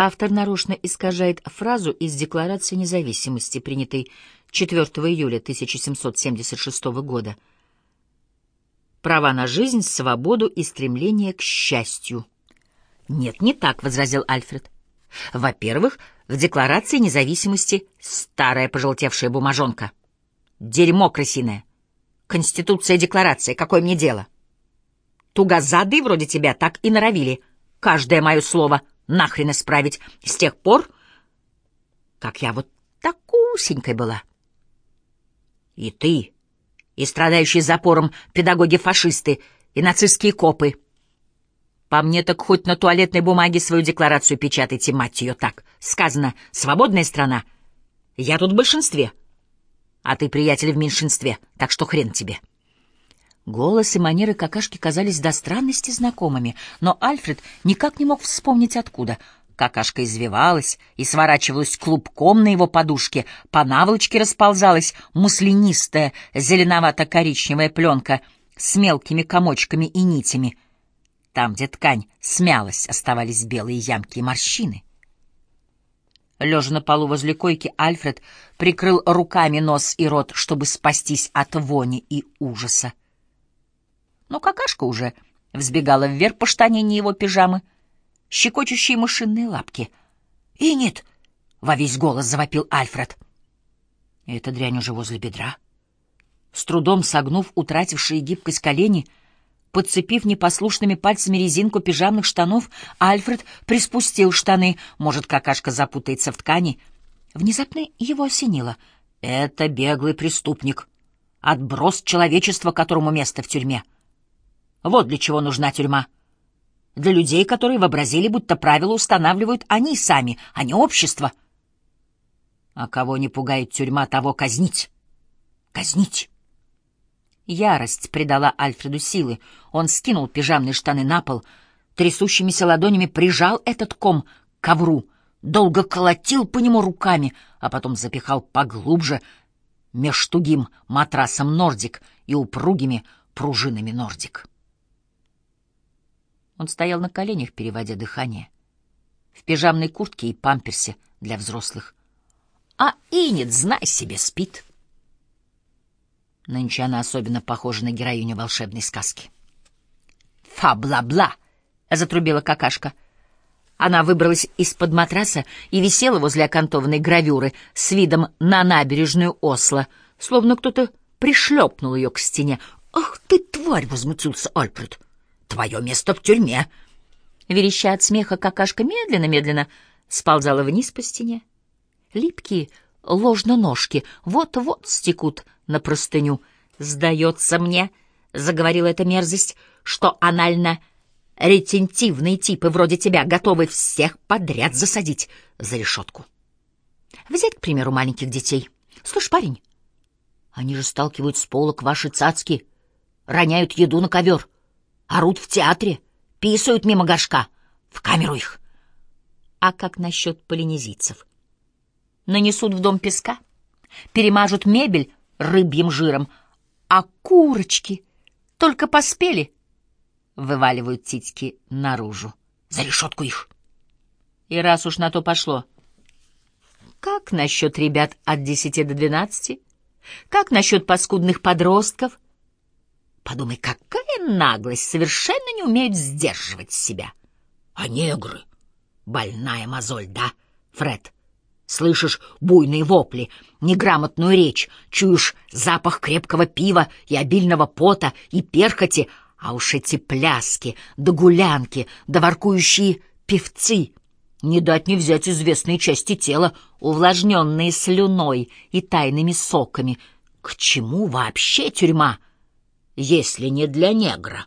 Автор нарочно искажает фразу из Декларации независимости, принятой 4 июля 1776 года. «Права на жизнь, свободу и стремление к счастью». «Нет, не так», — возразил Альфред. «Во-первых, в Декларации независимости старая пожелтевшая бумажонка. Дерьмо крысиное. Конституция, декларация, какое мне дело?» Тугозады вроде тебя так и норовили. Каждое мое слово нахрен исправить. С тех пор, как я вот такусенькой была. И ты, и страдающие запором педагоги-фашисты, и нацистские копы. По мне так хоть на туалетной бумаге свою декларацию печатайте, мать ее, так. Сказано «свободная страна». Я тут в большинстве, а ты, приятель, в меньшинстве, так что хрен тебе. Голос и манеры какашки казались до странности знакомыми, но Альфред никак не мог вспомнить откуда. Какашка извивалась и сворачивалась клубком на его подушке, по наволочке расползалась муслинистая зеленовато-коричневая пленка с мелкими комочками и нитями. Там, где ткань смялась, оставались белые ямки и морщины. Лежа на полу возле койки, Альфред прикрыл руками нос и рот, чтобы спастись от вони и ужаса но какашка уже взбегала вверх по штанине его пижамы, щекочущие мышиные лапки. «И нет!» — во весь голос завопил Альфред. Эта дрянь уже возле бедра. С трудом согнув утратившие гибкость колени, подцепив непослушными пальцами резинку пижамных штанов, Альфред приспустил штаны. Может, какашка запутается в ткани. Внезапно его осенило. Это беглый преступник. Отброс человечества, которому место в тюрьме. Вот для чего нужна тюрьма. Для людей, которые вообразили, будто правила устанавливают они сами, а не общество. А кого не пугает тюрьма, того казнить. Казнить. Ярость придала Альфреду силы. Он скинул пижамные штаны на пол, трясущимися ладонями прижал этот ком к ковру, долго колотил по нему руками, а потом запихал поглубже меж тугим матрасом нордик и упругими пружинами нордик. Он стоял на коленях, переводя дыхание. В пижамной куртке и памперсе для взрослых. А Инет, знай себе, спит. Нынче она особенно похожа на героиню волшебной сказки. «Фа-бла-бла!» — затрубила какашка. Она выбралась из-под матраса и висела возле окантованной гравюры с видом на набережную Осло, словно кто-то пришлепнул ее к стене. «Ах ты, тварь!» — возмутился Альфред. Твое место в тюрьме. Вереща от смеха, какашка медленно-медленно сползала вниз по стене. Липкие ложно-ножки вот-вот стекут на простыню. «Сдается мне», — заговорила эта мерзость, — «что анально-ретентивные типы вроде тебя готовы всех подряд засадить за решетку». Взять, к примеру, маленьких детей. Слышь, парень, они же сталкивают с полок ваши цацки, роняют еду на ковер — орут в театре, писают мимо горшка. В камеру их. А как насчет полинезийцев? Нанесут в дом песка, перемажут мебель рыбьим жиром, а курочки только поспели, вываливают титьки наружу. За решетку их. И раз уж на то пошло, как насчет ребят от десяти до двенадцати? Как насчет паскудных подростков — Подумай, какая наглость, совершенно не умеют сдерживать себя. А негры? Больная мозоль, да, Фред? Слышишь буйные вопли, неграмотную речь, чуешь запах крепкого пива и обильного пота и перхоти, а уж эти пляски, да гулянки, да воркующие певцы — не дать не взять известные части тела, увлажненные слюной и тайными соками. К чему вообще тюрьма? Если не для негра.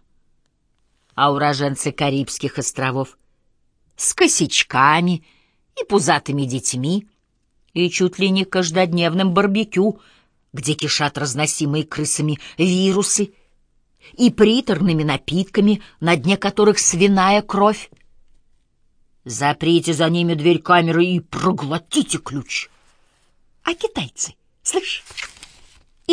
А уроженцы Карибских островов с косячками и пузатыми детьми, и чуть ли не каждодневным барбекю, где кишат разносимые крысами вирусы, и приторными напитками, на дне которых свиная кровь. Заприте за ними дверь камеры и проглотите ключ. А китайцы, слышь,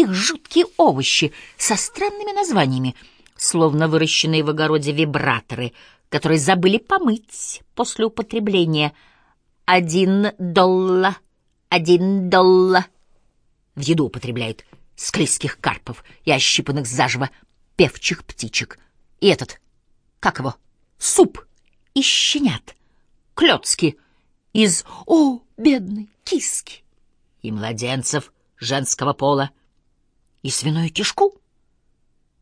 их жуткие овощи со странными названиями, словно выращенные в огороде вибраторы, которые забыли помыть после употребления, один доллар, один доллар. В еду употребляет склизких карпов и ощипанных заживо певчих птичек. И этот, как его, суп из щенят, клёцки из «О, бедной киски» и младенцев женского пола, и свиную кишку,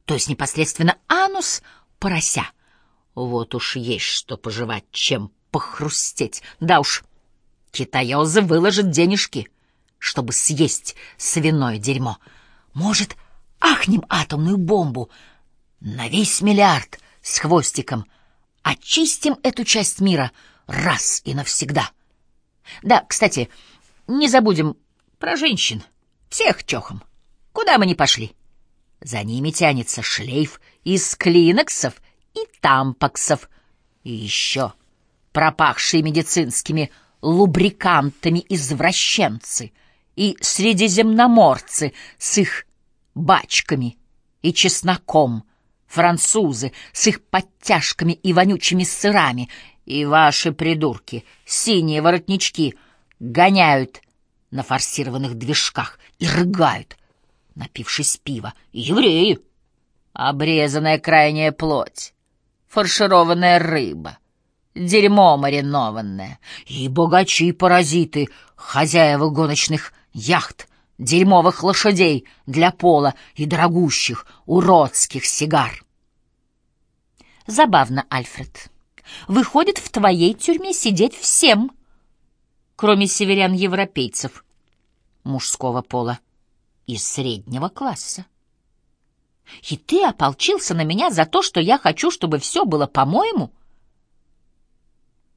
то есть непосредственно анус порося. Вот уж есть что пожевать, чем похрустеть. Да уж, китаёзы выложат денежки, чтобы съесть свиное дерьмо. Может, ахнем атомную бомбу на весь миллиард с хвостиком, очистим эту часть мира раз и навсегда. Да, кстати, не забудем про женщин, всех чохом. Куда мы ни пошли. За ними тянется шлейф из клиноксов и тампаксов. И еще пропахшие медицинскими лубрикантами извращенцы и средиземноморцы с их бачками и чесноком, французы с их подтяжками и вонючими сырами, и ваши придурки, синие воротнички, гоняют на форсированных движках и рыгают, напившись пива, евреи, обрезанная крайняя плоть, фаршированная рыба, дерьмо маринованное, и богачи-паразиты, хозяева гоночных яхт, дерьмовых лошадей для пола и дорогущих уродских сигар. Забавно, Альфред. Выходит, в твоей тюрьме сидеть всем, кроме северян-европейцев мужского пола и среднего класса. И ты ополчился на меня за то, что я хочу, чтобы все было по-моему?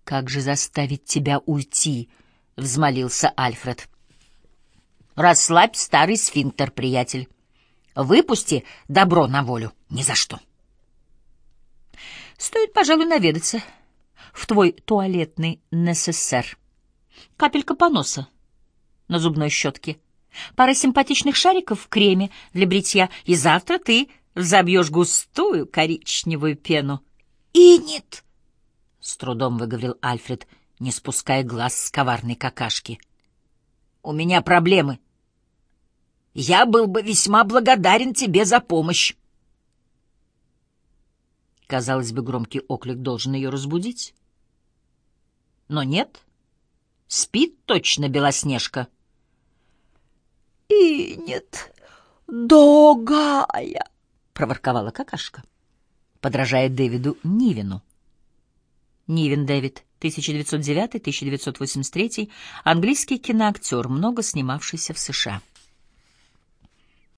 Как же заставить тебя уйти? — взмолился Альфред. Расслабь старый сфинктер, приятель. Выпусти добро на волю. Ни за что. Стоит, пожалуй, наведаться в твой туалетный НССР. Капелька поноса на зубной щетке — пара симпатичных шариков в креме для бритья, и завтра ты взобьешь густую коричневую пену. «Инет!» — с трудом выговорил Альфред, не спуская глаз с коварной какашки. «У меня проблемы. Я был бы весьма благодарен тебе за помощь». Казалось бы, громкий оклик должен ее разбудить. Но нет, спит точно Белоснежка — и нет, догая, проворковала какашка, подражая Дэвиду Нивину. Нивин Дэвид, 1909-1983, английский киноактер, много снимавшийся в США.